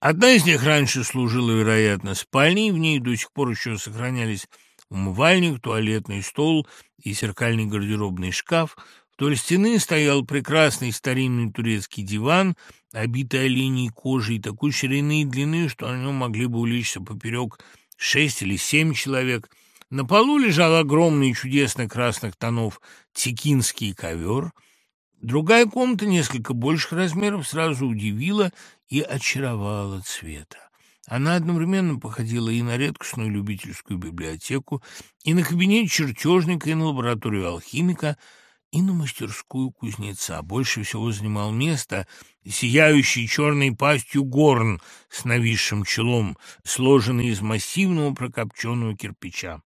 Одна из них раньше служила, вероятно, спальней, в ней до сих пор еще сохранялись умывальник, туалетный стол и зеркальный гардеробный шкаф. Вдоль стены стоял прекрасный старинный турецкий диван, обитый оленей кожей, такой ширины и длины, что на нем могли бы улечься поперек шесть или семь человек. На полу лежал огромный чудесный красных тонов текинский ковер. Другая комната, несколько больших размеров, сразу удивила и очаровала цвета. Она одновременно походила и на редкостную любительскую библиотеку, и на кабинет чертежника, и на лабораторию алхимика, и на мастерскую кузнеца. Больше всего занимал место сияющий черной пастью горн с нависшим челом, сложенный из массивного прокопченного кирпича.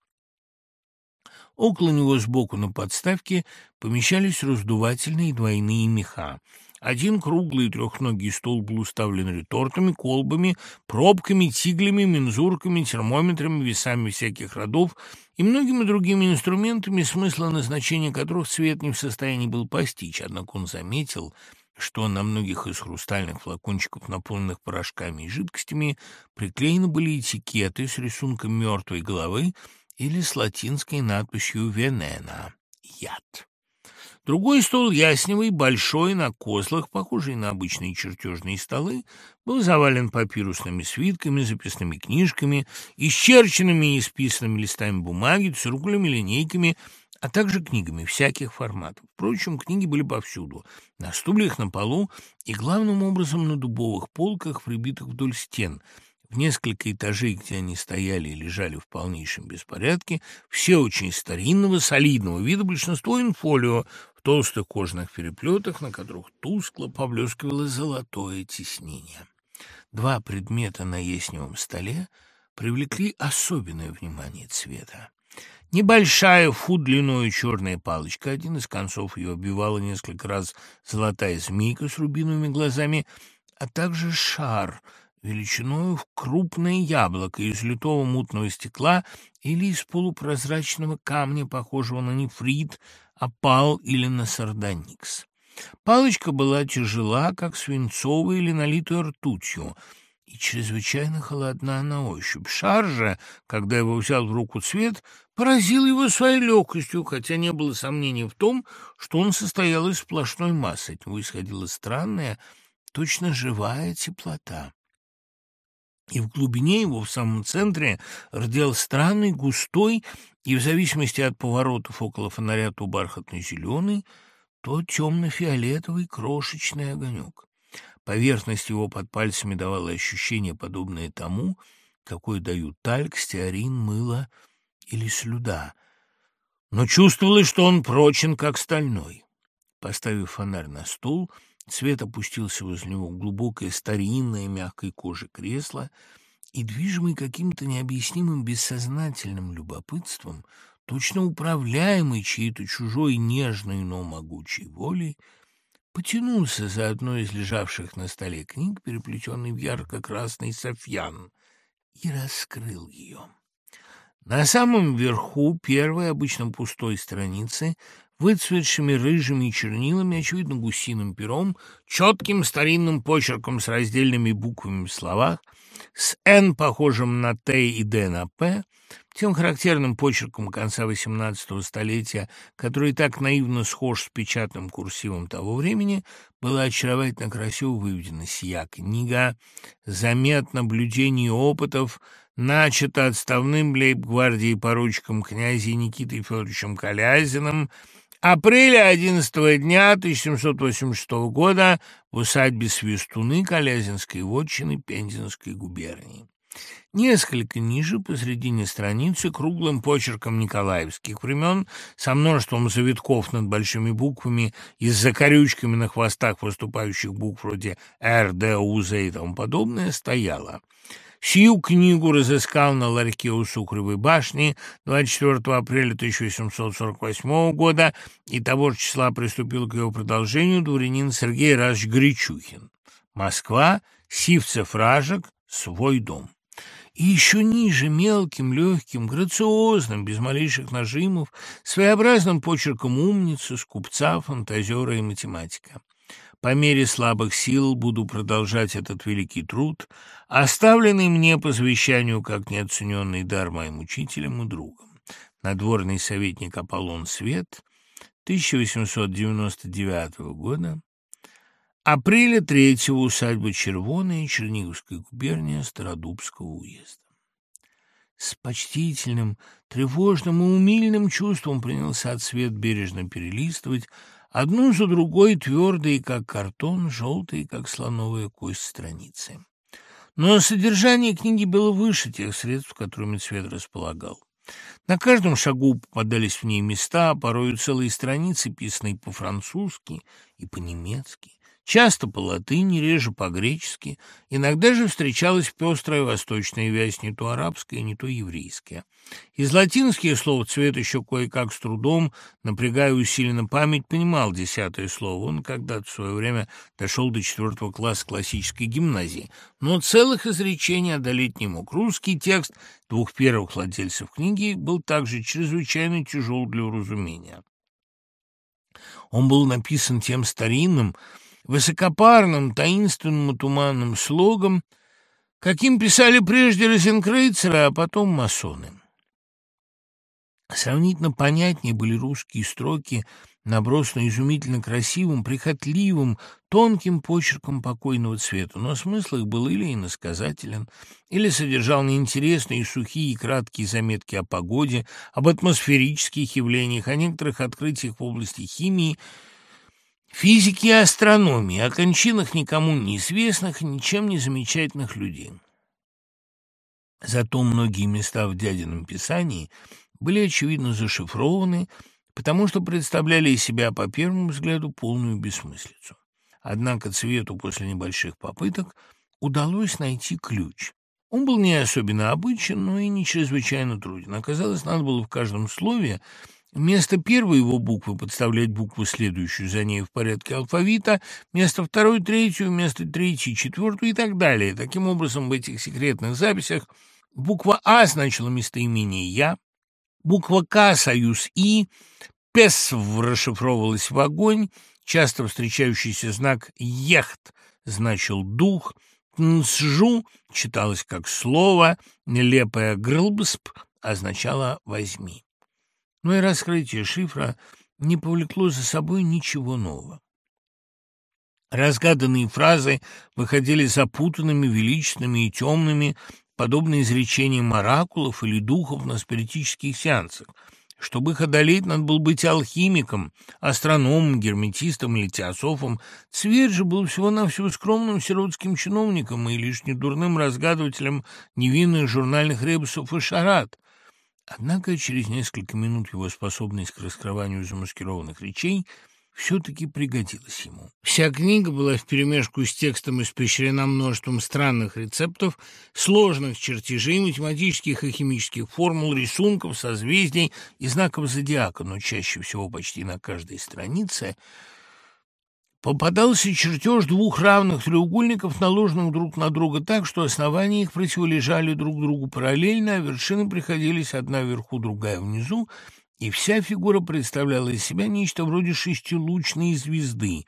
Около него сбоку на подставке помещались раздувательные двойные меха. Один круглый трехногий стол был уставлен ретортами, колбами, пробками, тиглями, мензурками, термометрами, весами всяких родов и многими другими инструментами, смысла назначения которых цвет не в состоянии был постичь. Однако он заметил, что на многих из хрустальных флакончиков, наполненных порошками и жидкостями, приклеены были этикеты с рисунком мертвой головы или с латинской надписью «Венена» — «Яд». Другой стол ясневый, большой, на козлах, похожий на обычные чертежные столы, был завален папирусными свитками, записными книжками, исчерченными и исписанными листами бумаги, циркулями, линейками, а также книгами всяких форматов. Впрочем, книги были повсюду, на стульях, на полу и, главным образом, на дубовых полках, прибитых вдоль стен – в несколько этажей, где они стояли и лежали в полнейшем беспорядке, все очень старинного, солидного вида, большинство инфолио толстых кожаных переплетах, на которых тускло поблескивало золотое тиснение. Два предмета на ясневом столе привлекли особенное внимание цвета. Небольшая фут длиной черная палочка, один из концов ее оббивала несколько раз золотая змейка с рубиновыми глазами, а также шар — величиною в крупное яблоко из литого мутного стекла или из полупрозрачного камня, похожего на нефрит, опал или на сардоникс. Палочка была тяжела, как свинцовая или налитая ртутью, и чрезвычайно холодна на ощупь. Шар же, когда его взял в руку цвет, поразил его своей легкостью, хотя не было сомнений в том, что он состоял из сплошной массы. От него исходила странная, точно живая теплота и в глубине его, в самом центре, рдел странный, густой и, в зависимости от поворотов около фонаря, то бархатно-зеленый, то темно-фиолетовый крошечный огонек. Поверхность его под пальцами давала ощущение, подобное тому, какое дают тальк, стеарин, мыло или слюда. Но чувствовалось, что он прочен, как стальной. Поставив фонарь на стул, — Свет опустился возле него в глубокое старинное мягкой кожи кресло, и, движимый каким-то необъяснимым бессознательным любопытством, точно управляемый чьей-то чужой нежной, но могучей волей, потянулся за одной из лежавших на столе книг, переплетенной в ярко-красный софьян, и раскрыл ее. На самом верху первой, обычно пустой страницы, выцветшими рыжими чернилами, очевидно, гусиным пером, четким старинным почерком с раздельными буквами в словах, с «Н», похожим на «Т» и «Д» на «П», тем характерным почерком конца XVIII столетия, который так наивно схож с печатным курсивом того времени, было очаровательно красиво выведено «Сия книга», «Замет наблюдений опытов», начато отставным лейб-гвардии поручиком князя Никитой Федоровичем Калязиным, апреля 11 дня 1786 года в усадьбе Свистуны Колязинской вотчины Пензенской губернии. Несколько ниже, посредине страницы, круглым почерком николаевских времен, со множеством завитков над большими буквами и с закорючками на хвостах выступающих букв вроде «Р», «Д», «У», «З» и тому подобное, стояло – Сию книгу разыскал на ларьке у Сукровой башни 24 апреля 1848 года, и того же числа приступил к его продолжению дворянин Сергей Разович Гречухин. Москва, Сивцев Ражек, свой дом. И еще ниже, мелким, легким, грациозным, без малейших нажимов, своеобразным почерком умницы, скупца, фантазера и математика. По мере слабых сил буду продолжать этот великий труд, оставленный мне по завещанию как неоцененный дар моим учителям и другом. Надворный советник Аполлон Свет, 1899 года, апреля 3 усадьба Червоная, Черниговская губерния, Стародубского уезда. С почтительным, тревожным и умильным чувством принялся цвет бережно перелистывать одну за другой твердые, как картон, желтые, как слоновая кость страницы. Но содержание книги было выше тех средств, которыми цвет располагал. На каждом шагу попадались в ней места, порою целые страницы, писанные по-французски и по-немецки, часто по латыни, реже по-гречески, иногда же встречалась пестрая восточная вязь, не то арабская, не то еврейская. Из латинских слов цвет еще кое-как с трудом, напрягая усиленно память, понимал десятое слово. Он когда-то в свое время дошел до четвертого класса классической гимназии, но целых изречений одолеть не мог. Русский текст двух первых владельцев книги был также чрезвычайно тяжел для уразумения. Он был написан тем старинным, высокопарным, таинственным и туманным слогом, каким писали прежде розенкрейцеры, а потом масоны. Сравнительно понятнее были русские строки, набросанные изумительно красивым, прихотливым, тонким почерком покойного цвета, но смысл их был или иносказателен, или содержал неинтересные, сухие и краткие заметки о погоде, об атмосферических явлениях, о некоторых открытиях в области химии – Физики и астрономии, о кончинах никому неизвестных и ничем не замечательных людей. Зато многие места в дядином писании были, очевидно, зашифрованы, потому что представляли из себя, по первому взгляду, полную бессмыслицу. Однако цвету после небольших попыток удалось найти ключ. Он был не особенно обычен, но и не чрезвычайно труден. Оказалось, надо было в каждом слове Вместо первой его буквы подставлять букву, следующую за ней в порядке алфавита, вместо второй — третью, вместо третьей — четвертую и так далее. Таким образом, в этих секретных записях буква «А» значила местоимение «я», буква «К» — союз «и», «пес» расшифровывалась в огонь, часто встречающийся знак «ехт» значил «дух», «нсжу» читалось как слово, нелепое «грылбсп» означало «возьми» но и раскрытие шифра не повлекло за собой ничего нового. Разгаданные фразы выходили запутанными, величественными и темными, подобно изречениям оракулов или духов на спиритических сеансах. Чтобы их одолеть, надо было быть алхимиком, астрономом, герметистом или теософом. Цвет же был всего-навсего скромным сиротским чиновником и лишь недурным разгадывателем невинных журнальных ребусов и шарат — Однако через несколько минут его способность к раскрыванию замаскированных речей все-таки пригодилась ему. Вся книга была вперемешку с текстом испещрена множеством странных рецептов, сложных чертежей, математических и химических формул, рисунков, созвездий и знаков зодиака, но чаще всего почти на каждой странице – Попадался чертеж двух равных треугольников, наложенных друг на друга так, что основания их противолежали друг другу параллельно, а вершины приходились одна вверху, другая внизу, и вся фигура представляла из себя нечто вроде шестилучной звезды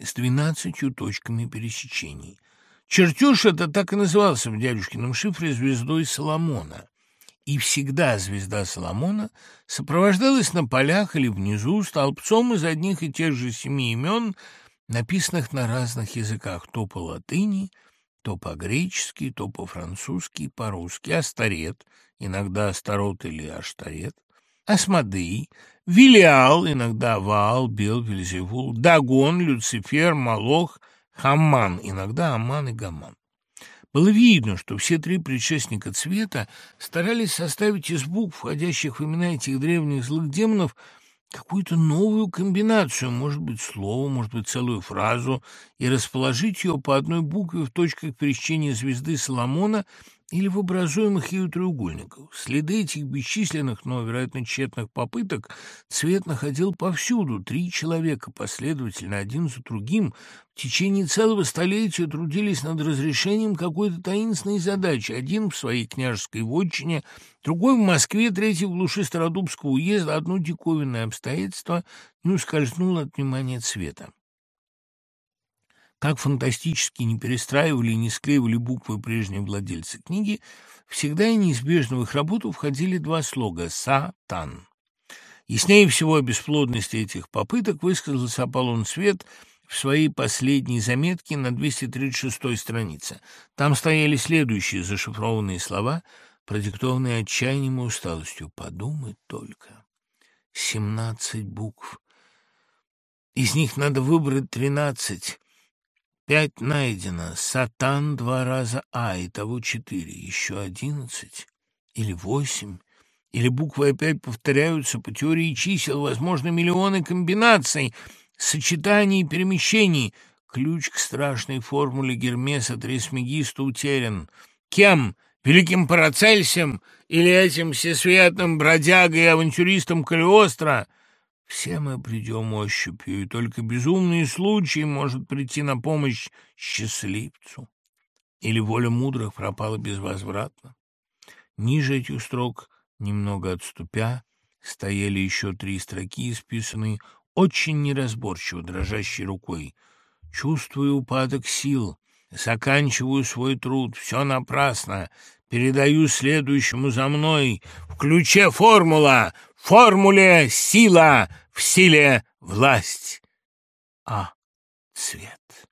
с двенадцатью точками пересечений. Чертеж это так и назывался в дядюшкином шифре «Звездой Соломона». И всегда звезда Соломона сопровождалась на полях или внизу столбцом из одних и тех же семи имен – написанных на разных языках, то по латыни, то по-гречески, то по-французски, по-русски, Астарет, иногда Астарот или Аштарет, Асмодей, Вилиал, иногда Ваал, Бел, Вельзевул, Дагон, Люцифер, Малох, Хаман, иногда Аман и Гаман. Было видно, что все три предшественника цвета старались составить из букв, входящих в имена этих древних злых демонов, какую-то новую комбинацию, может быть, слово, может быть, целую фразу, и расположить ее по одной букве в точках пересечения звезды Соломона или в образуемых ею треугольниках. Следы этих бесчисленных, но, вероятно, тщетных попыток цвет находил повсюду. Три человека последовательно, один за другим, в течение целого столетия трудились над разрешением какой-то таинственной задачи. Один в своей княжеской вотчине, другой в Москве, третий в глуши Стародубского уезда. Одно диковинное обстоятельство не ускользнуло от внимания цвета. Как фантастически не перестраивали и не склеивали буквы прежние владельцы книги, всегда и неизбежно в их работу входили два слога «Сатан». Яснее всего о бесплодности этих попыток высказался Аполлон Свет в своей последней заметке на 236 странице. Там стояли следующие зашифрованные слова, продиктованные отчаянием и усталостью. «Подумать только. Семнадцать букв. Из них надо выбрать тринадцать. Пять найдено. Сатан два раза А, и того четыре. Еще одиннадцать. Или восемь. Или буквы опять повторяются по теории чисел. Возможно, миллионы комбинаций, сочетаний и перемещений. Ключ к страшной формуле Гермеса Трисмегиста утерян. Кем? Великим Парацельсем или этим всесветным бродягой и авантюристом Калиостро — все мы придем ощупью, и только безумный случай может прийти на помощь счастливцу. Или воля мудрых пропала безвозвратно. Ниже этих строк, немного отступя, стояли еще три строки, исписанные очень неразборчиво, дрожащей рукой. «Чувствую упадок сил, заканчиваю свой труд, все напрасно, передаю следующему за мной. В ключе формула, в формуле сила, в силе власть. А. Цвет.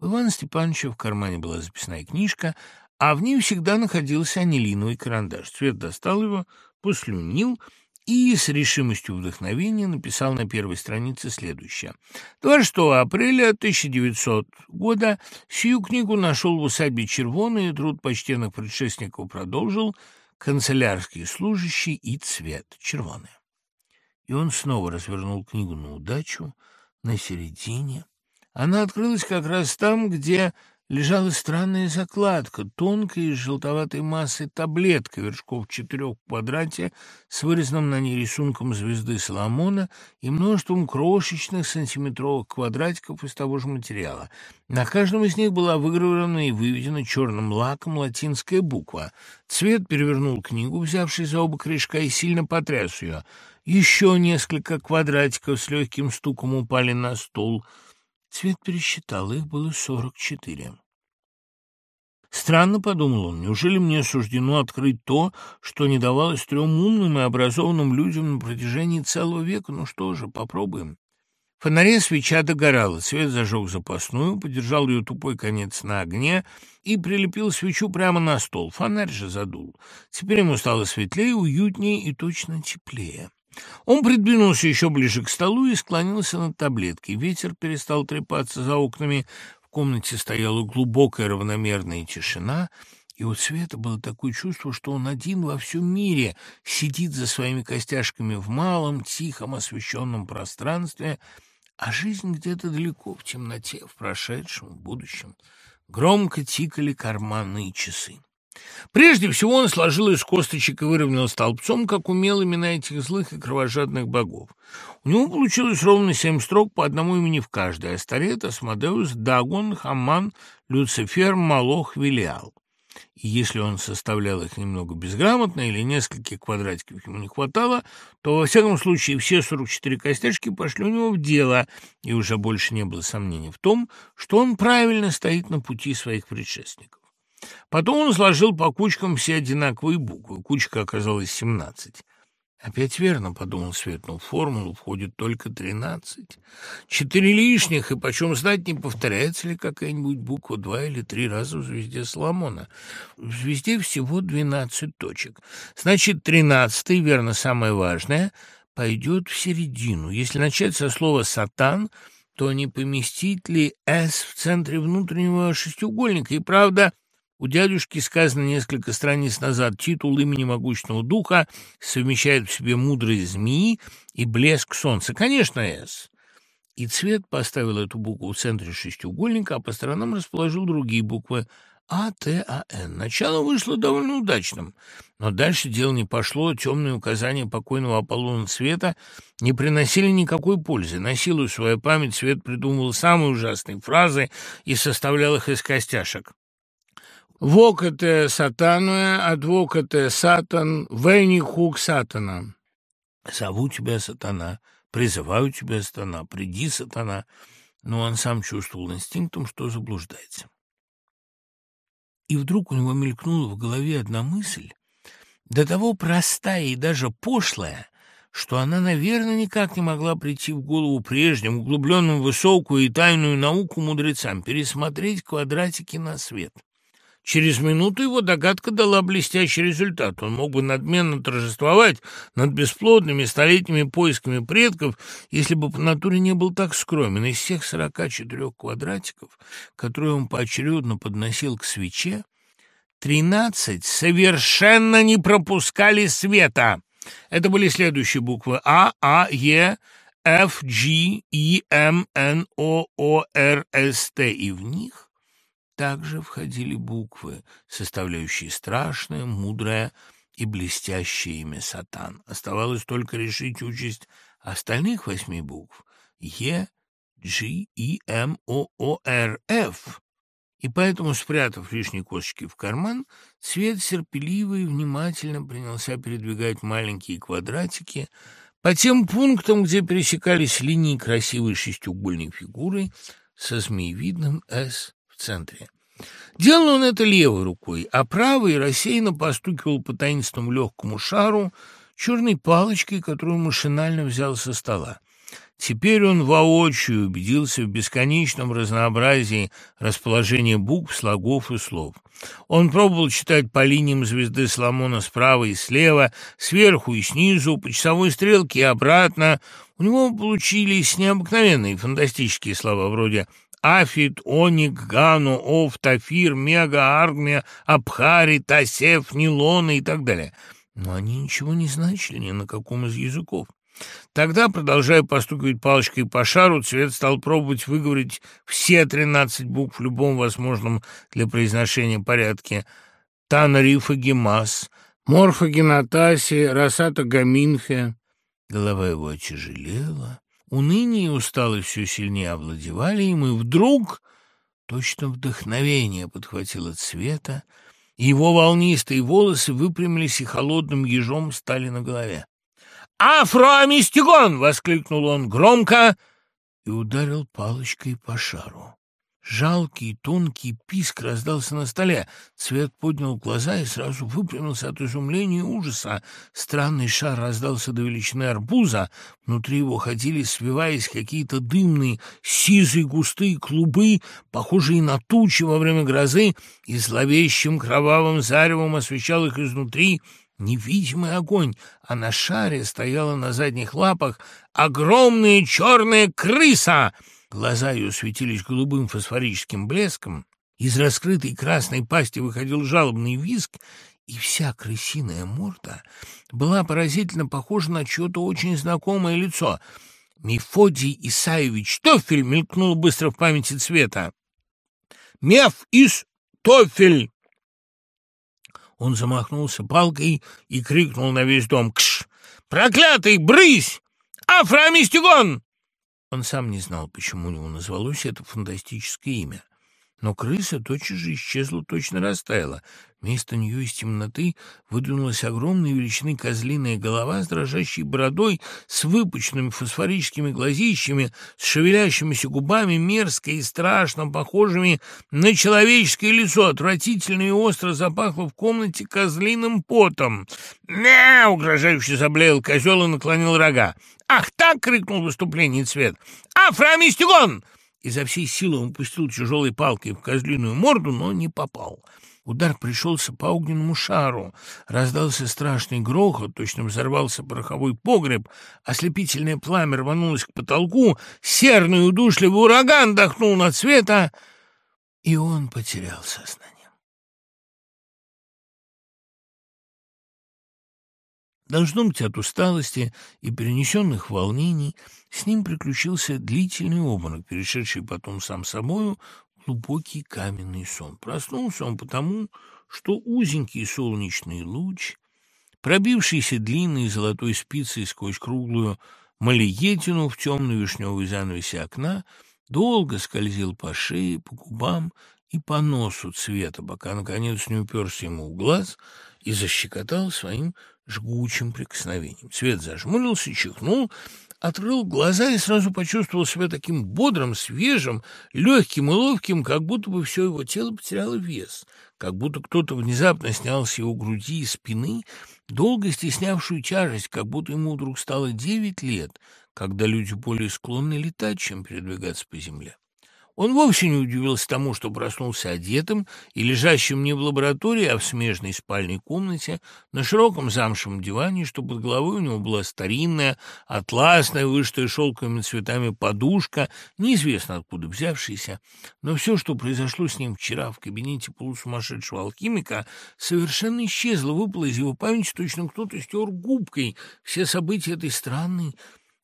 У Ивана Степановича в кармане была записная книжка, а в ней всегда находился анилиновый карандаш. Цвет достал его, послюнил и с решимостью вдохновения написал на первой странице следующее. 26 апреля 1900 года сию книгу нашел в усадьбе Червоной, и труд почтенных предшественников продолжил канцелярский служащий и цвет червоный. И он снова развернул книгу на удачу, на середине. Она открылась как раз там, где лежала странная закладка, тонкая из желтоватой массы таблетка вершков четырех в квадрате с вырезанным на ней рисунком звезды Соломона и множеством крошечных сантиметровых квадратиков из того же материала. На каждом из них была выгравирована и выведена черным лаком латинская буква. Цвет перевернул книгу, взявший за оба корешка, и сильно потряс ее — еще несколько квадратиков с легким стуком упали на стол. Цвет пересчитал, их было сорок четыре. Странно, — подумал он, — неужели мне суждено открыть то, что не давалось трем умным и образованным людям на протяжении целого века? Ну что же, попробуем. В фонаре свеча догорала, свет зажег запасную, подержал ее тупой конец на огне и прилепил свечу прямо на стол. Фонарь же задул. Теперь ему стало светлее, уютнее и точно теплее. Он придвинулся еще ближе к столу и склонился над таблеткой. Ветер перестал трепаться за окнами. В комнате стояла глубокая равномерная тишина, и у Света было такое чувство, что он один во всем мире сидит за своими костяшками в малом, тихом, освещенном пространстве, а жизнь где-то далеко, в темноте, в прошедшем, в будущем. Громко тикали карманные часы. Прежде всего он сложил из косточек и выровнял столбцом, как умел имена этих злых и кровожадных богов. У него получилось ровно семь строк по одному имени в каждой — Астарет, Асмодеус, Дагон, Хаман, Люцифер, Малох, Велиал. И если он составлял их немного безграмотно или нескольких квадратиков ему не хватало, то, во всяком случае, все 44 костяшки пошли у него в дело, и уже больше не было сомнений в том, что он правильно стоит на пути своих предшественников. Потом он сложил по кучкам все одинаковые буквы. Кучка оказалась семнадцать. Опять верно, — подумал Свет, — но в формулу входит только тринадцать. Четыре лишних, и почем знать, не повторяется ли какая-нибудь буква два или три раза в звезде Соломона. В звезде всего двенадцать точек. Значит, тринадцатый, верно, самое важное, пойдет в середину. Если начать со слова «сатан», то не поместить ли «с» в центре внутреннего шестиугольника? И правда... У дядюшки сказано несколько страниц назад, титул имени могучного духа совмещает в себе мудрость змеи и блеск солнца. Конечно, «С». И цвет поставил эту букву в центре шестиугольника, а по сторонам расположил другие буквы А, Т, А, Н. Начало вышло довольно удачным, но дальше дело не пошло, темные указания покойного Аполлона Цвета не приносили никакой пользы. Насилуя свою память, Цвет придумывал самые ужасные фразы и составлял их из костяшек. Вокате сатануе, адвокате сатан, вени хук сатана. Зову тебя, сатана, призываю тебя, сатана, приди, сатана. но он сам чувствовал инстинктом, что заблуждается. И вдруг у него мелькнула в голове одна мысль, до того простая и даже пошлая, что она, наверное, никак не могла прийти в голову прежним, углубленным в высокую и тайную науку мудрецам, пересмотреть квадратики на свет. Через минуту его догадка дала блестящий результат. Он мог бы надменно торжествовать над бесплодными столетними поисками предков, если бы по натуре не был так скромен. Из всех сорока четырех квадратиков, которые он поочередно подносил к свече, тринадцать совершенно не пропускали света. Это были следующие буквы А, А, Е, Ф, G, И, М, Н, О, О, Р, С, Т. И в них также входили буквы, составляющие страшное, мудрое и блестящее имя Сатан. Оставалось только решить участь остальных восьми букв — Е, G, И, М, О, О, Р, Ф. И поэтому, спрятав лишние косточки в карман, Свет терпеливо и внимательно принялся передвигать маленькие квадратики по тем пунктам, где пересекались линии красивой шестиугольной фигуры со змеевидным «С» центре. Делал он это левой рукой, а правой рассеянно постукивал по таинственному легкому шару черной палочкой, которую машинально взял со стола. Теперь он воочию убедился в бесконечном разнообразии расположения букв, слогов и слов. Он пробовал читать по линиям звезды Соломона справа и слева, сверху и снизу, по часовой стрелке и обратно. У него получились необыкновенные фантастические слова вроде Афит, Оник, Гану, Ов, Тафир, Мега, Аргмия, Абхари, Тасев, Нилона и так далее. Но они ничего не значили ни на каком из языков. Тогда, продолжая постукивать палочкой по шару, Цвет стал пробовать выговорить все тринадцать букв в любом возможном для произношения порядке. Танарифа Гемас, Морфа Генатаси, Росата Гаминфе. Голова его отяжелела. Уныние и усталость все сильнее овладевали им, и вдруг точно вдохновение подхватило цвета, и его волнистые волосы выпрямились и холодным ежом стали на голове. «Афроамистигон!» — воскликнул он громко и ударил палочкой по шару. Жалкий тонкий писк раздался на столе. Цвет поднял глаза и сразу выпрямился от изумления и ужаса. Странный шар раздался до величины арбуза. Внутри его ходили, свиваясь, какие-то дымные, сизые густые клубы, похожие на тучи во время грозы, и зловещим кровавым заревом освещал их изнутри невидимый огонь, а на шаре стояла на задних лапах огромная черная крыса — Глаза ее светились голубым фосфорическим блеском, из раскрытой красной пасти выходил жалобный визг, и вся крысиная морда была поразительно похожа на чье-то очень знакомое лицо. «Мефодий Исаевич Тофель!» мелькнул быстро в памяти цвета. «Меф из Тофель!» Он замахнулся палкой и крикнул на весь дом «Кш! Проклятый, брысь! Афроамистигон!» Он сам не знал, почему у него назвалось это фантастическое имя. Но крыса тотчас же исчезла, точно растаяла. Вместо нее из темноты выдвинулась огромная величины козлиная голова с дрожащей бородой, с выпученными фосфорическими глазищами, с шевелящимися губами, мерзко и страшно похожими на человеческое лицо. Отвратительно и остро запахло в комнате козлиным потом. «Мя!» — угрожающе заблеял козел и наклонил рога. «Ах так!» — крикнул выступление цвет. «Афромистигон!» Изо всей силы он пустил тяжелой палкой в козлиную морду, но не попал. Удар пришелся по огненному шару. Раздался страшный грохот, точно взорвался пороховой погреб, ослепительное пламя рванулось к потолку, серный удушливый ураган дохнул на цвета, и он потерял сознание. Должно быть, от усталости и перенесенных волнений с ним приключился длительный обморок, перешедший потом сам собою глубокий каменный сон. Проснулся он потому, что узенький солнечный луч, пробившийся длинной золотой спицей сквозь круглую малиетину в темной вишневой занавесе окна, долго скользил по шее, по губам и по носу цвета, пока, наконец, не уперся ему в глаз и защекотал своим жгучим прикосновением. Цвет зажмурился, чихнул, открыл глаза и сразу почувствовал себя таким бодрым, свежим, легким и ловким, как будто бы все его тело потеряло вес, как будто кто-то внезапно снял с его груди и спины долго стеснявшую тяжесть, как будто ему вдруг стало девять лет, когда люди более склонны летать, чем передвигаться по земле. Он вовсе не удивился тому, что проснулся одетым и лежащим не в лаборатории, а в смежной спальной комнате, на широком замшевом диване, что под головой у него была старинная, атласная, вышитая шелковыми цветами подушка, неизвестно откуда взявшаяся. Но все, что произошло с ним вчера в кабинете полусумасшедшего алхимика, совершенно исчезло, выпало из его памяти, точно кто-то стер губкой все события этой странной,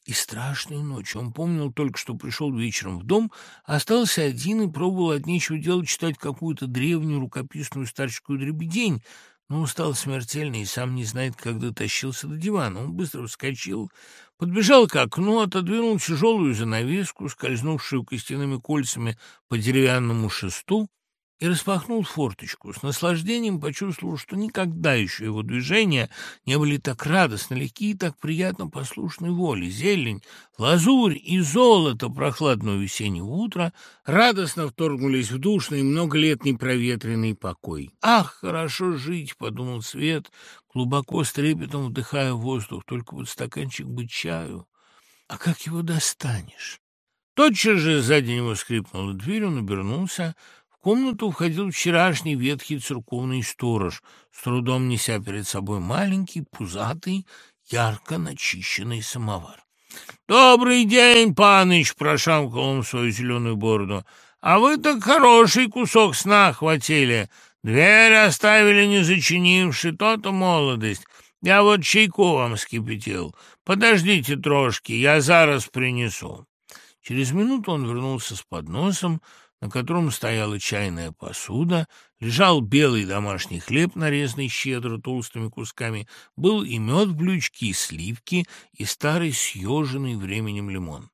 и страшную ночь. Он помнил только, что пришел вечером в дом, остался один и пробовал от нечего делать читать какую-то древнюю рукописную старческую дребедень, но устал смертельно и сам не знает, как дотащился до дивана. Он быстро вскочил, подбежал к окну, отодвинул тяжелую занавеску, скользнувшую костяными кольцами по деревянному шесту, и распахнул форточку. С наслаждением почувствовал, что никогда еще его движения не были так радостно легки и так приятно послушной воли. Зелень, лазурь и золото прохладного весеннего утра радостно вторгнулись в душный, много лет непроветренный покой. «Ах, хорошо жить!» — подумал Свет, глубоко с трепетом вдыхая воздух. «Только вот стаканчик бы чаю. А как его достанешь?» Тотчас же сзади него скрипнула дверь, он обернулся — комнату входил вчерашний ветхий церковный сторож, с трудом неся перед собой маленький, пузатый, ярко начищенный самовар. «Добрый день, паныч!» — прошамкал он свою зеленую бороду. «А вы так хороший кусок сна хватили. Дверь оставили не зачинивши, то-то молодость. Я вот чайку вам скипятил. Подождите трошки, я зараз принесу». Через минуту он вернулся с подносом, на котором стояла чайная посуда, лежал белый домашний хлеб, нарезанный щедро толстыми кусками, был и мед в блючке, и сливки, и старый съеженный временем лимон.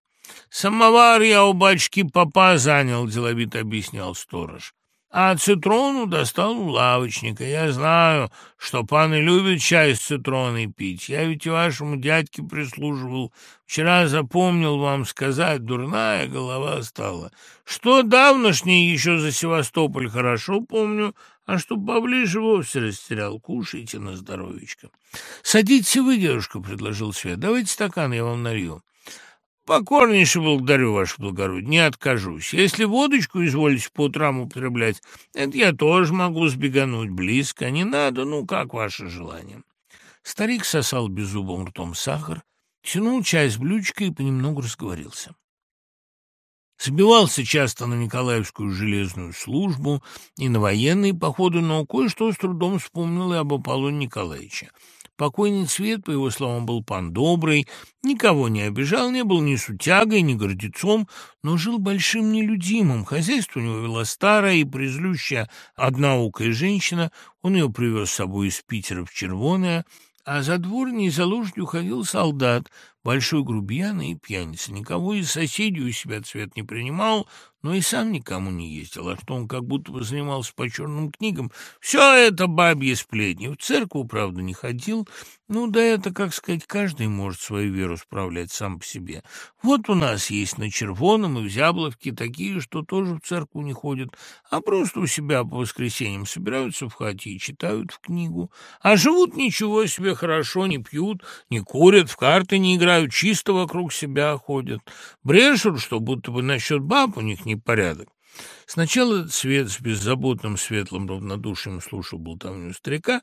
«Самовар я у бачки папа занял», — деловито объяснял сторож. А цитрону достал у лавочника. Я знаю, что паны любят чай с цитроной пить. Я ведь вашему дядьке прислуживал. Вчера запомнил вам сказать, дурная голова стала. Что давношний еще за Севастополь хорошо помню, а что поближе вовсе растерял. Кушайте на здоровечко. — Садитесь вы, девушка, — предложил Свет. — Давайте стакан, я вам налью. Покорнейше благодарю, ваше благородие, не откажусь. Если водочку изволите по утрам употреблять, это я тоже могу сбегануть близко. Не надо, ну, как ваше желание. Старик сосал беззубым ртом сахар, тянул чай с блюдечкой и понемногу разговорился. Сбивался часто на Николаевскую железную службу и на военные походы, но кое-что с трудом вспомнил и об Аполлоне Николаевиче. Покойный цвет, по его словам, был пан добрый, никого не обижал, не был ни сутягой, ни гордецом, но жил большим нелюдимым. Хозяйство у него вела старая и призлющая одноукая женщина, он ее привез с собой из Питера в Червоное, а за дворней за лошадью ходил солдат, большой грубиян и пьяница. Никого из соседей у себя цвет не принимал, но и сам никому не ездил, а что он как будто бы занимался по черным книгам. Все это бабьи сплетни. В церковь, правда, не ходил. Ну, да это, как сказать, каждый может свою веру справлять сам по себе. Вот у нас есть на Червоном и в Зябловке такие, что тоже в церковь не ходят, а просто у себя по воскресеньям собираются в хате и читают в книгу. А живут ничего себе хорошо, не пьют, не курят, в карты не играют, чисто вокруг себя ходят. Брешут, что будто бы насчет баб у них непорядок. Сначала Свет с беззаботным светлым равнодушием слушал болтовню старика,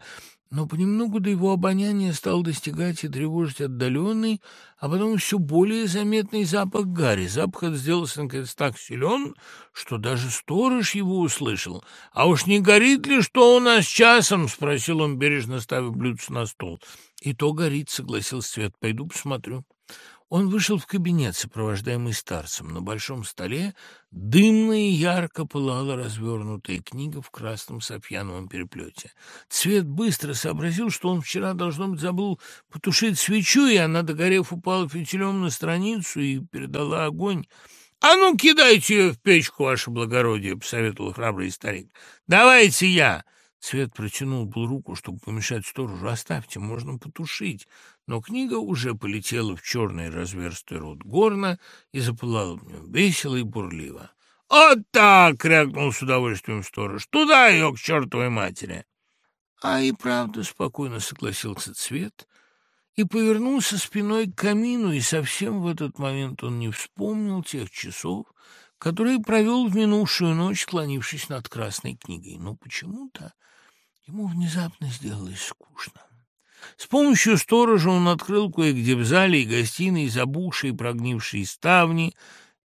но понемногу до его обоняния стал достигать и тревожить отдаленный, а потом все более заметный запах гари. Запах этот сделался, наконец, так силен, что даже сторож его услышал. «А уж не горит ли что у нас часом?» — спросил он, бережно ставя блюдце на стол. «И то горит», — согласился Свет. «Пойду посмотрю». Он вышел в кабинет, сопровождаемый старцем. На большом столе дымно и ярко пылала развернутая книга в красном сапьяновом переплете. Цвет быстро сообразил, что он вчера, должно быть, забыл потушить свечу, и она, догорев, упала фитилем на страницу и передала огонь. «А ну, кидайте ее в печку, ваше благородие!» — посоветовал храбрый старик. «Давайте я!» Свет протянул был руку, чтобы помешать сторожу. «Оставьте, можно потушить». Но книга уже полетела в черный разверстый рот горна и запылала в нем весело и бурливо. «Вот так!» — крякнул с удовольствием сторож. «Туда ее, к чертовой матери!» «А и правда спокойно согласился Цвет» и повернулся спиной к камину, и совсем в этот момент он не вспомнил тех часов, которые провел в минувшую ночь, склонившись над красной книгой. Но почему-то ему внезапно сделалось скучно. С помощью сторожа он открыл кое-где в зале и гостиной забухшие прогнившие ставни,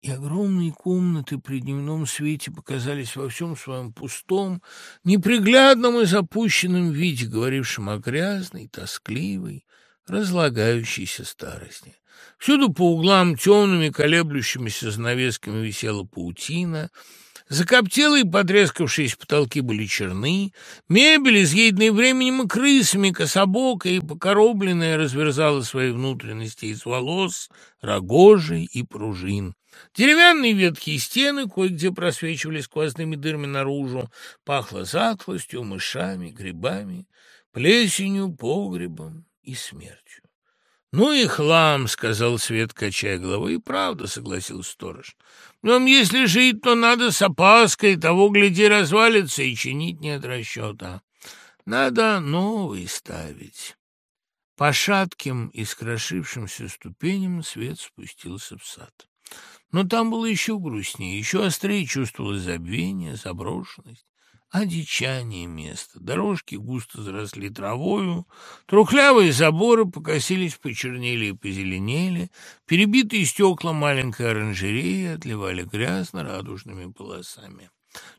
и огромные комнаты при дневном свете показались во всем своем пустом, неприглядном и запущенном виде, говорившем о грязной, тоскливой, разлагающейся старости. Всюду по углам темными колеблющимися занавесками висела паутина, Закоптелые потрескавшиеся потолки были черны, мебель, изъеденная временем и крысами, кособокая и покоробленная, разверзала свои внутренности из волос, рогожи и пружин. Деревянные ветхие стены кое-где просвечивали сквозными дырами наружу, пахло затхлостью, мышами, грибами, плесенью, погребом и смертью. «Ну и хлам», — сказал Свет, качая головой, — «и правда», — согласился сторож. «В нем, если жить, то надо с опаской, того, гляди, развалится, и чинить нет расчета. Надо новый ставить». По шатким и скрошившимся ступеням Свет спустился в сад. Но там было еще грустнее, еще острее чувствовалось забвение, заброшенность одичание места. Дорожки густо заросли травою, трухлявые заборы покосились, почернели и позеленели, перебитые стекла маленькой оранжереи отливали грязно-радужными полосами.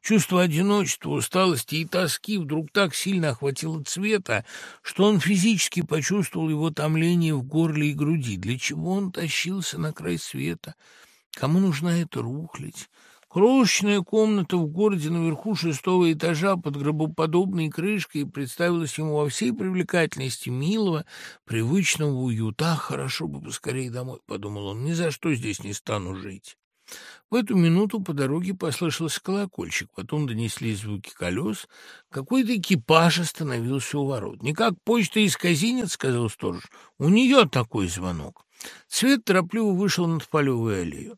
Чувство одиночества, усталости и тоски вдруг так сильно охватило цвета, что он физически почувствовал его томление в горле и груди. Для чего он тащился на край света? Кому нужна эта рухлядь? Крошечная комната в городе наверху шестого этажа под гробоподобной крышкой представилась ему во всей привлекательности милого, привычного уюта. «Хорошо бы поскорее домой», — подумал он, — «ни за что здесь не стану жить». В эту минуту по дороге послышался колокольчик, потом донеслись звуки колес. Какой-то экипаж остановился у ворот. «Не как почта из казинец», — сказал сторож, — «у нее такой звонок». Цвет торопливо вышел над полевую аллею.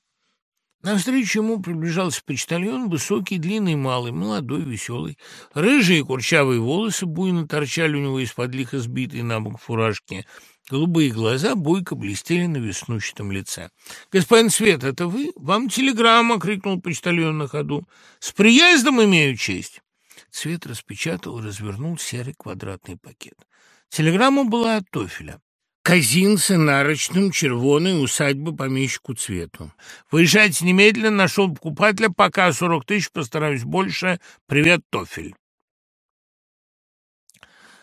Навстречу ему приближался почтальон, высокий, длинный, малый, молодой, веселый. Рыжие курчавые волосы буйно торчали у него из-под лихо сбитой на бок фуражки. Голубые глаза бойко блестели на веснущатом лице. «Господин Свет, это вы? Вам телеграмма!» — крикнул почтальон на ходу. «С приездом имею честь!» Свет распечатал и развернул серый квадратный пакет. Телеграмма была от Тофеля. Казинцы нарочным червоной усадьбы помещику цвету. Выезжайте немедленно, нашел покупателя, пока сорок тысяч, постараюсь больше. Привет, Тофель.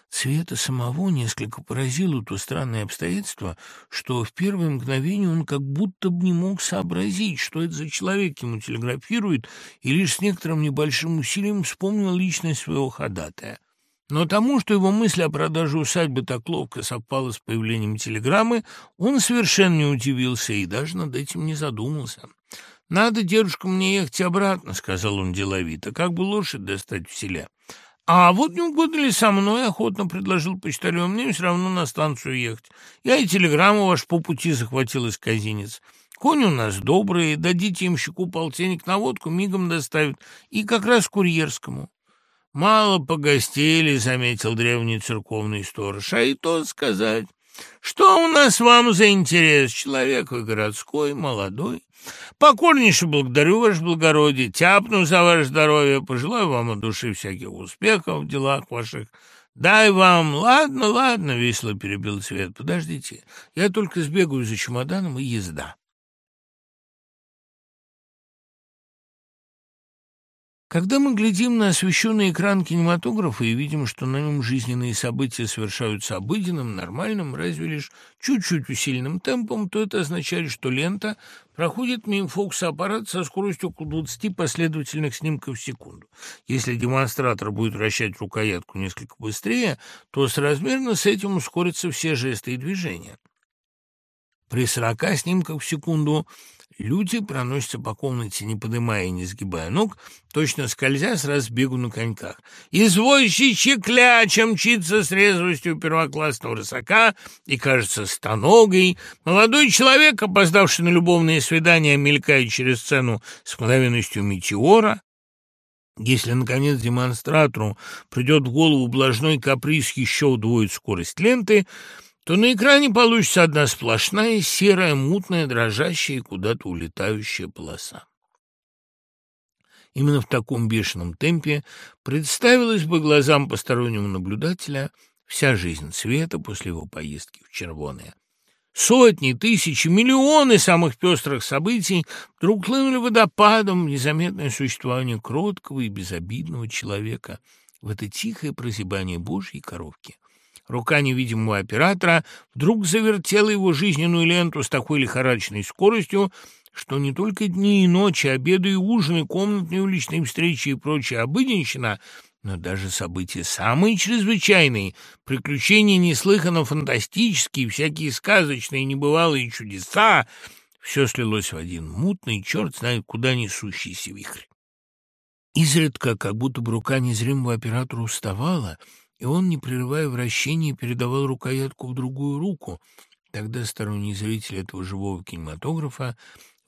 Цвета самого несколько поразило то странное обстоятельство, что в первое мгновение он как будто бы не мог сообразить, что это за человек ему телеграфирует, и лишь с некоторым небольшим усилием вспомнил личность своего ходатая. Но тому, что его мысль о продаже усадьбы так ловко совпала с появлением телеграммы, он совершенно не удивился и даже над этим не задумался. «Надо, дедушка, мне ехать обратно», — сказал он деловито, — «как бы лошадь достать в селе». «А вот не угодно ли со мной?» — охотно предложил почтальон. «Мне все равно на станцию ехать. Я и телеграмму ваш по пути захватил из казинец. Кони у нас добрые, дадите им щеку полтинник на водку, мигом доставят. И как раз курьерскому». «Мало погостили», — заметил древний церковный сторож, — «а и то сказать». «Что у нас вам за интерес? Человек вы городской, молодой. Покорнейше благодарю, ваше благородие, тяпну за ваше здоровье, пожелаю вам от души всяких успехов в делах ваших. Дай вам... Ладно, ладно, — весело перебил Цвет, — подождите, я только сбегаю за чемоданом и езда». Когда мы глядим на освещенный экран кинематографа и видим, что на нем жизненные события совершаются обыденным, нормальным, разве лишь чуть-чуть усиленным темпом, то это означает, что лента проходит мимо фокус-аппарата со скоростью около 20 последовательных снимков в секунду. Если демонстратор будет вращать рукоятку несколько быстрее, то соразмерно с этим ускорятся все жесты и движения. При 40 снимках в секунду Люди проносятся по комнате, не подымая и не сгибая ног, точно скользя сразу бегу на коньках. Извозчичья кляча мчится с резвостью первоклассного рысака и, кажется, стоногой. Молодой человек, опоздавший на любовные свидания, мелькает через сцену с мгновенностью метеора. Если, наконец, демонстратору придет в голову блажной каприз еще удвоить скорость ленты — то на экране получится одна сплошная серая, мутная, дрожащая и куда-то улетающая полоса. Именно в таком бешеном темпе представилась бы глазам постороннего наблюдателя вся жизнь света после его поездки в Червоное. Сотни, тысячи, миллионы самых пестрых событий вдруг хлынули водопадом в незаметное существование кроткого и безобидного человека в это тихое прозябание Божьей коровки. Рука невидимого оператора вдруг завертела его жизненную ленту с такой лихорадочной скоростью, что не только дни и ночи, обеды и ужины, комнатные уличные встречи и прочая обыденщина, но даже события самые чрезвычайные, приключения неслыханно фантастические, всякие сказочные небывалые чудеса, все слилось в один мутный, черт знает куда несущийся вихрь. Изредка, как будто бы рука незримого оператора уставала, и он, не прерывая вращения, передавал рукоятку в другую руку. Тогда сторонний зритель этого живого кинематографа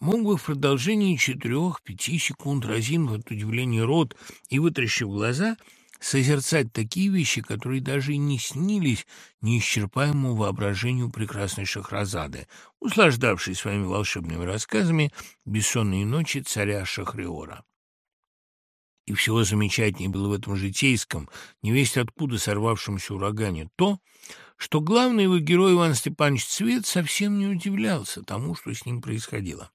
мог бы в продолжении четырех-пяти секунд, разинув от удивления рот и вытрящив глаза, созерцать такие вещи, которые даже и не снились неисчерпаемому воображению прекрасной Шахразады, услаждавшей своими волшебными рассказами бессонные ночи царя Шахриора. И всего замечательнее было в этом житейском, невесть откуда сорвавшемся урагане, то, что главный его герой Иван Степанович Цвет совсем не удивлялся тому, что с ним происходило,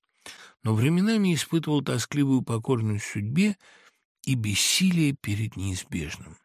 но временами испытывал тоскливую покорность судьбе и бессилие перед неизбежным.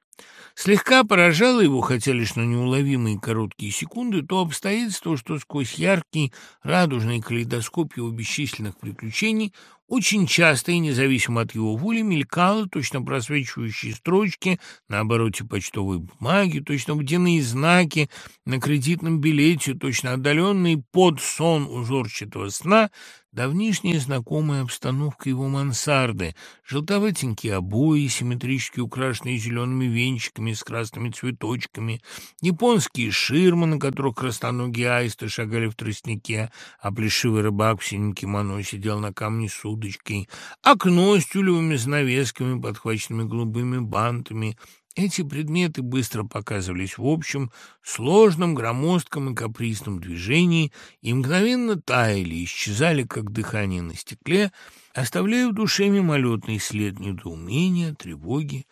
Слегка поражало его, хотя лишь на неуловимые короткие секунды, то обстоятельство, что сквозь яркий радужный калейдоскоп его бесчисленных приключений очень часто и независимо от его воли мелькало точно просвечивающие строчки на обороте почтовой бумаги, точно водяные знаки на кредитном билете, точно отдаленный под сон узорчатого сна Давнишняя знакомая обстановка его мансарды, желтоватенькие обои, симметрически украшенные зелеными венчиками с красными цветочками, японские ширмы, на которых красноногие аисты шагали в тростнике, а плешивый рыбак в синем кимоно сидел на камне с удочкой, окно с тюлевыми занавесками, подхваченными голубыми бантами — эти предметы быстро показывались в общем, сложном, громоздком и капризном движении и мгновенно таяли, исчезали, как дыхание на стекле, оставляя в душе мимолетный след недоумения, тревоги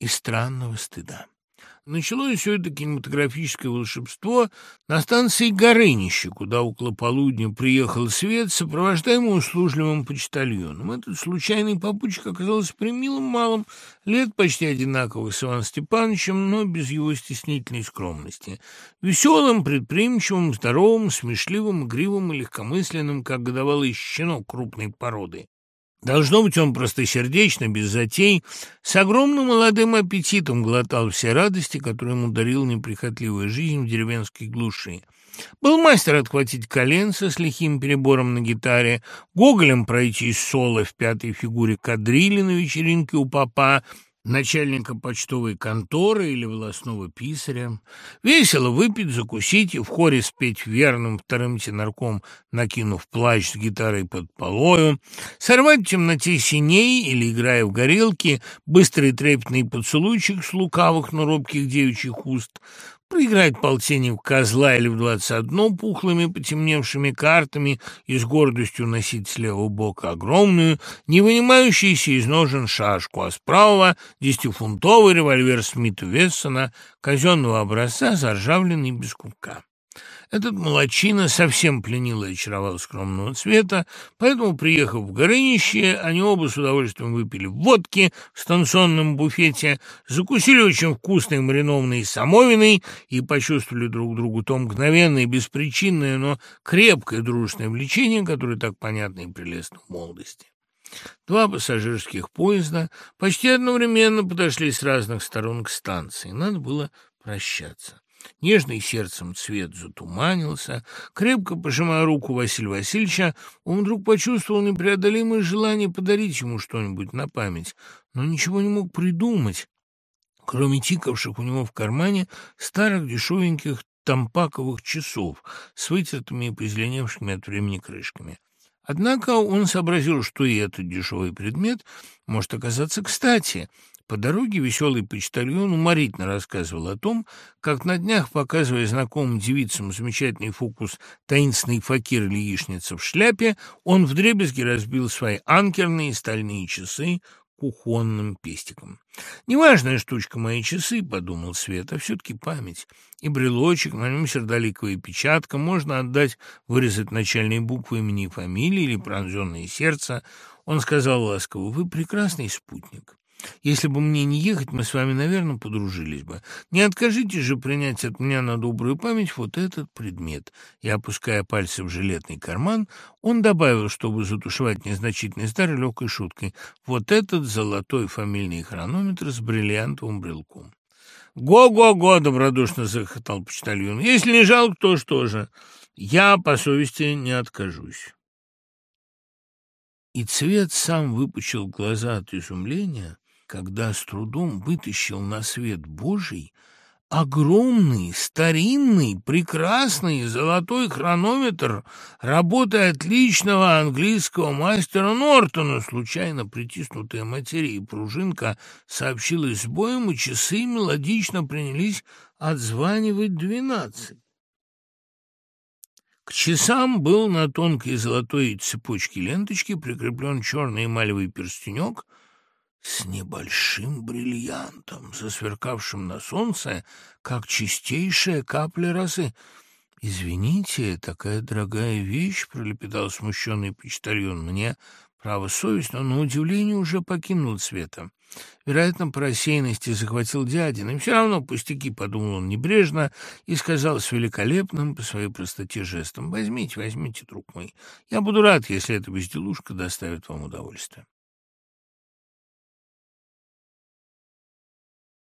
и странного стыда. Началось все это кинематографическое волшебство на станции Горынище, куда около полудня приехал Свет, сопровождаемый услужливым почтальоном. Этот случайный попутчик оказался примилым малым, лет почти одинаковых с Иваном Степановичем, но без его стеснительной скромности. Веселым, предприимчивым, здоровым, смешливым, игривым и легкомысленным, как годовалый щенок крупной породы. Должно быть, он простосердечно, без затей, с огромным молодым аппетитом глотал все радости, которые ему дарила неприхотливая жизнь в деревенской глуши. Был мастер отхватить коленца с лихим перебором на гитаре, гоголем пройти соло в пятой фигуре кадрили на вечеринке у папа, начальника почтовой конторы или волосного писаря. Весело выпить, закусить и в хоре спеть верным вторым тенорком, накинув плащ с гитарой под полою, сорвать в темноте синей или, играя в горелки, быстрый трепетный поцелуйчик с лукавых, но робких девичьих уст, проиграть полтинник козла или в двадцать одно пухлыми потемневшими картами и с гордостью носить с левого бока огромную, не вынимающуюся из ножен шашку, а справа десятифунтовый револьвер Смита Вессона казенного образца, заржавленный без кубка. Этот молочина совсем пленил и очаровал скромного цвета, поэтому, приехав в Горынище, они оба с удовольствием выпили водки в станционном буфете, закусили очень вкусной маринованной самовиной и почувствовали друг другу то мгновенное, беспричинное, но крепкое дружное влечение, которое так понятно и прелестно в молодости. Два пассажирских поезда почти одновременно подошли с разных сторон к станции. Надо было прощаться. Нежный сердцем цвет затуманился. Крепко пожимая руку Василия Васильевича, он вдруг почувствовал непреодолимое желание подарить ему что-нибудь на память, но ничего не мог придумать, кроме тикавших у него в кармане старых дешевеньких тампаковых часов с вытертыми и позеленевшими от времени крышками. Однако он сообразил, что и этот дешевый предмет может оказаться кстати. По дороге веселый почтальон уморительно рассказывал о том, как на днях, показывая знакомым девицам замечательный фокус таинственный факир или яичница в шляпе, он вдребезги разбил свои анкерные стальные часы кухонным пестиком. «Неважная штучка мои часы», — подумал Свет, — «а все-таки память. И брелочек, на нем сердоликовая печатка, можно отдать, вырезать начальные буквы имени и фамилии или пронзенное сердце». Он сказал ласково, «Вы прекрасный спутник». Если бы мне не ехать, мы с вами, наверное, подружились бы. Не откажите же принять от меня на добрую память вот этот предмет. И, опуская пальцы в жилетный карман, он добавил, чтобы затушевать незначительный старый легкой шуткой, вот этот золотой фамильный хронометр с бриллиантовым брелком. «Го-го-го!» — добродушно захотал почтальон. «Если не жалко, то что же? Я по совести не откажусь». И цвет сам выпучил глаза от изумления, когда с трудом вытащил на свет Божий огромный, старинный, прекрасный золотой хронометр работы отличного английского мастера Нортона, случайно притиснутая материя пружинка сообщила с и часы мелодично принялись отзванивать двенадцать. К часам был на тонкой золотой цепочке ленточки прикреплен черный эмалевый перстенек — с небольшим бриллиантом, засверкавшим на солнце, как чистейшая капля росы. «Извините, такая дорогая вещь», — пролепетал смущенный почтальон. «Мне, право, совестно, но удивление уже покинул цвета. Вероятно, по рассеянности захватил дядин, и все равно пустяки, — подумал он небрежно и сказал с великолепным по своей простоте жестом, — возьмите, возьмите, друг мой. Я буду рад, если эта безделушка доставит вам удовольствие.